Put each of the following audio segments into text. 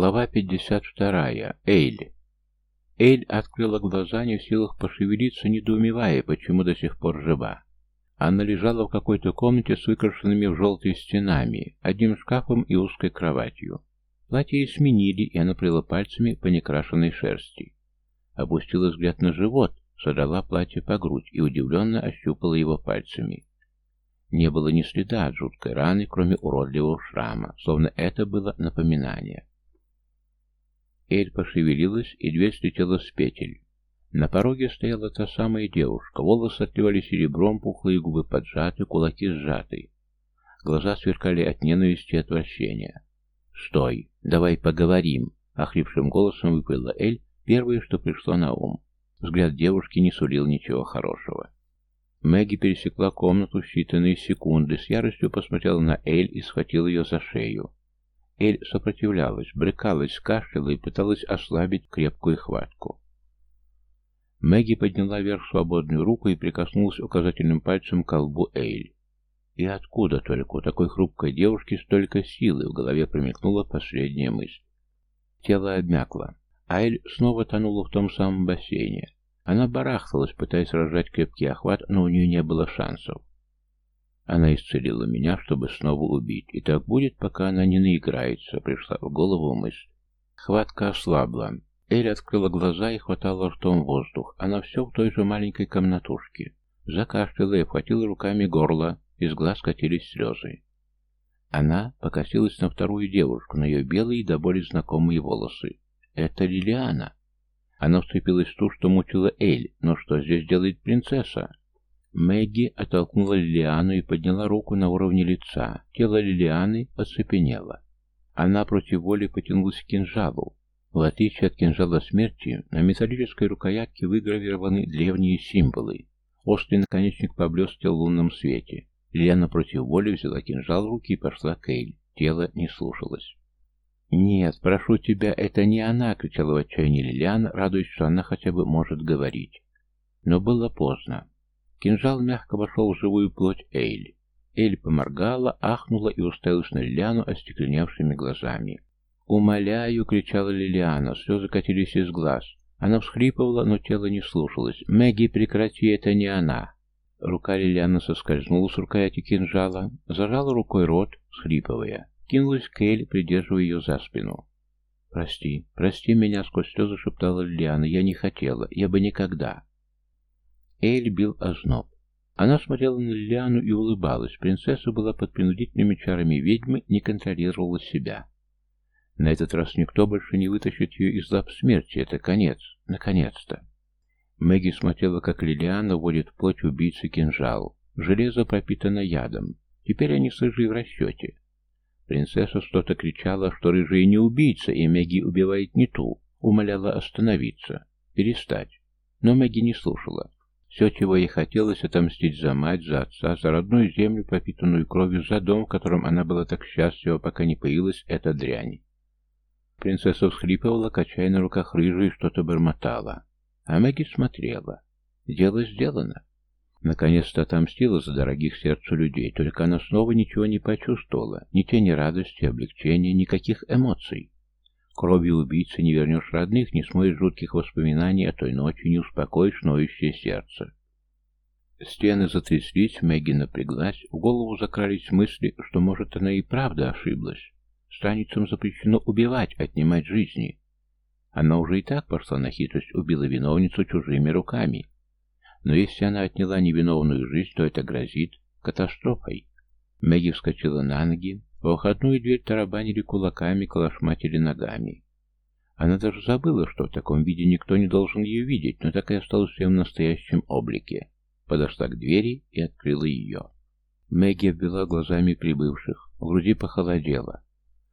Глава 52. Эйль. Эйль открыла глаза, не в силах пошевелиться, недоумевая, почему до сих пор жива. Она лежала в какой-то комнате с выкрашенными в желтые стенами, одним шкафом и узкой кроватью. Платье ей сменили, и она прила пальцами по некрашенной шерсти. Опустила взгляд на живот, содрала платье по грудь и удивленно ощупала его пальцами. Не было ни следа от жуткой раны, кроме уродливого шрама, словно это было напоминание. Эль пошевелилась, и дверь слетела с петель. На пороге стояла та самая девушка. Волосы отливали серебром, пухлые губы поджаты, кулаки сжаты. Глаза сверкали от ненависти и отвращения. «Стой! Давай поговорим!» — охрипшим голосом выпала Эль, первое, что пришло на ум. Взгляд девушки не сулил ничего хорошего. Мэгги пересекла комнату в считанные секунды, с яростью посмотрела на Эль и схватила ее за шею. Эль сопротивлялась, брыкалась, кашляла и пыталась ослабить крепкую хватку. Мэгги подняла вверх свободную руку и прикоснулась указательным пальцем к колбу Эйль. И откуда только у такой хрупкой девушки столько силы, в голове промелькнула последняя мысль. Тело обмякло. Айль снова тонула в том самом бассейне. Она барахталась, пытаясь разжать крепкий охват, но у нее не было шансов. Она исцелила меня, чтобы снова убить. И так будет, пока она не наиграется, пришла в голову мысль. Хватка ослабла. Эль открыла глаза и хватала ртом воздух. Она все в той же маленькой комнатушке. Закашляла и вхватила руками горло, из глаз катились слезы. Она покосилась на вторую девушку, на ее белые до боли знакомые волосы. Это Лилиана. Она вцепилась в ту, что мучила Эль. Но что здесь делает принцесса? Мэгги оттолкнула Лилиану и подняла руку на уровне лица. Тело Лилианы оцепенело. Она против воли потянулась к кинжалу. В отличие от кинжала смерти, на металлической рукоятке выгравированы древние символы. Острый наконечник поблестел в лунном свете. Лилиана против воли взяла кинжал в руки и пошла к Эйль. Тело не слушалось. «Нет, прошу тебя, это не она!» — кричала в отчаянии Лилиана, радуясь, что она хотя бы может говорить. Но было поздно. Кинжал мягко вошел в живую плоть Эйли. Эль поморгала, ахнула и уставилась на Лилиану остекленевшими глазами. «Умоляю!» — кричала Лилиана, слезы катились из глаз. Она всхлипывала, но тело не слушалось. «Мэгги, прекрати, это не она!» Рука Лилианы соскользнула с рукояти кинжала, зажала рукой рот, схлипывая. Кинулась к Эль, придерживая ее за спину. «Прости, прости меня!» — сквозь слезы шептала Лилиана. «Я не хотела, я бы никогда!» Эль бил озноб. Она смотрела на Лилиану и улыбалась. Принцесса была под принудительными чарами ведьмы, не контролировала себя. На этот раз никто больше не вытащит ее из лап смерти. Это конец. Наконец-то. Мэгги смотрела, как Лилиана вводит в плоть убийцы кинжал. Железо пропитано ядом. Теперь они с Рыжей в расчете. Принцесса что-то кричала, что Рыжая не убийца, и Мэгги убивает не ту. Умоляла остановиться. Перестать. Но Мэгги не слушала. Все, чего ей хотелось, отомстить за мать, за отца, за родную землю, пропитанную кровью, за дом, в котором она была так счастлива, пока не появилась эта дрянь. Принцесса всхлипывала, качая на руках рыжую, и что-то бормотала. А Мэгги смотрела. Дело сделано. Наконец-то отомстила за дорогих сердцу людей, только она снова ничего не почувствовала, ни тени радости, облегчения, никаких эмоций. Кровью убийцы не вернешь родных, не смоешь жутких воспоминаний о той ночи, не успокоишь ноющее сердце. Стены затряслись, Мэгги напряглась, в голову закрались мысли, что, может, она и правда ошиблась. Страницам запрещено убивать, отнимать жизни. Она уже и так пошла на хитрость, убила виновницу чужими руками. Но если она отняла невиновную жизнь, то это грозит катастрофой. Мэгги вскочила на ноги, во входную дверь тарабанили кулаками, калашматили ногами. Она даже забыла, что в таком виде никто не должен ее видеть, но так и осталась в своем настоящем облике. Подошла к двери и открыла ее. Мэгги обвела глазами прибывших, в груди похолодело.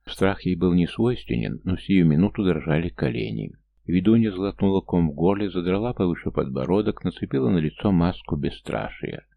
Страх ей был не свойственен, но в сию минуту дрожали колени. Ведунья сглотнула ком в горле, задрала повыше подбородок, нацепила на лицо маску бесстрашия.